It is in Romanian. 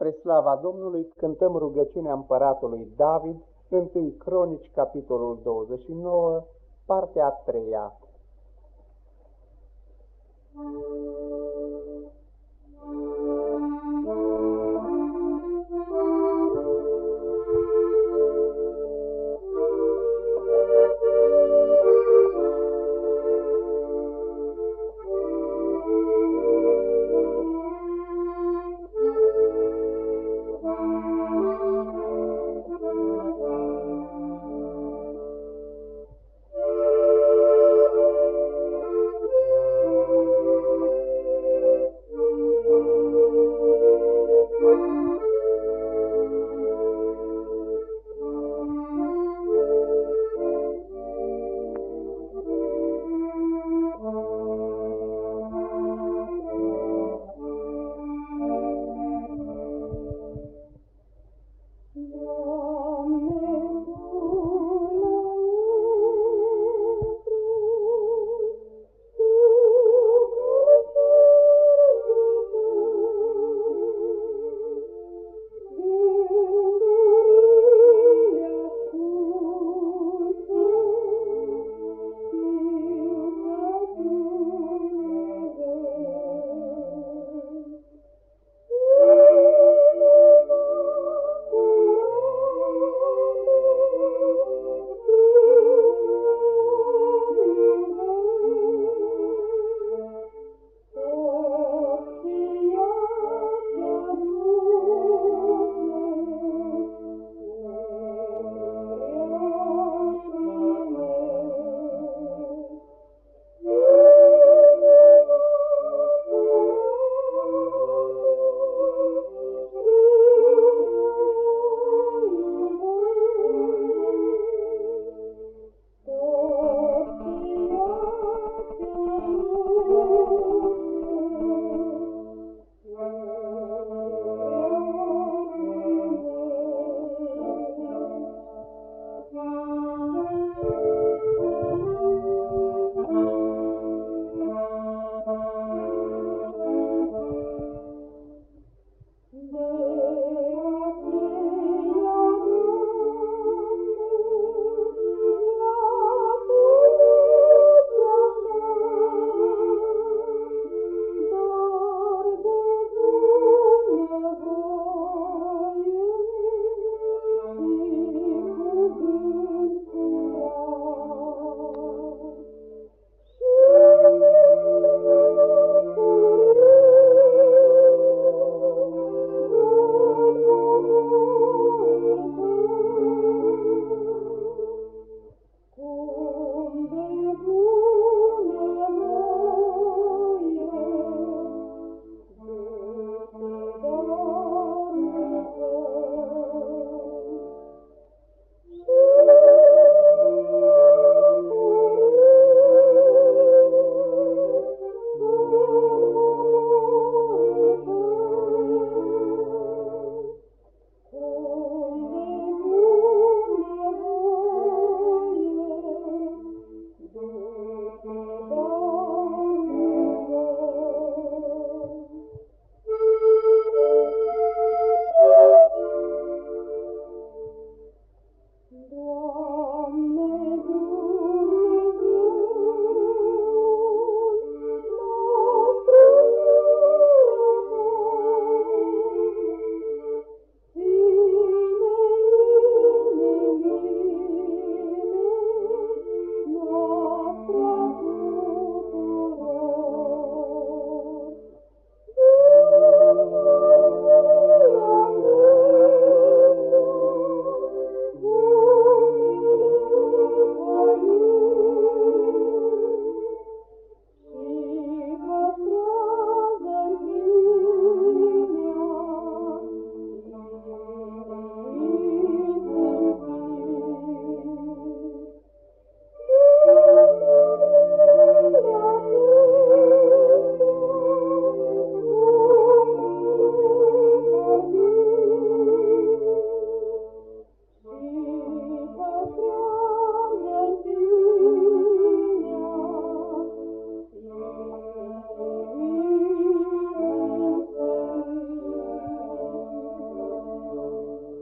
Spre slava Domnului cântăm rugăciunea împăratului David, 1 Cronici, capitolul 29, partea a treia.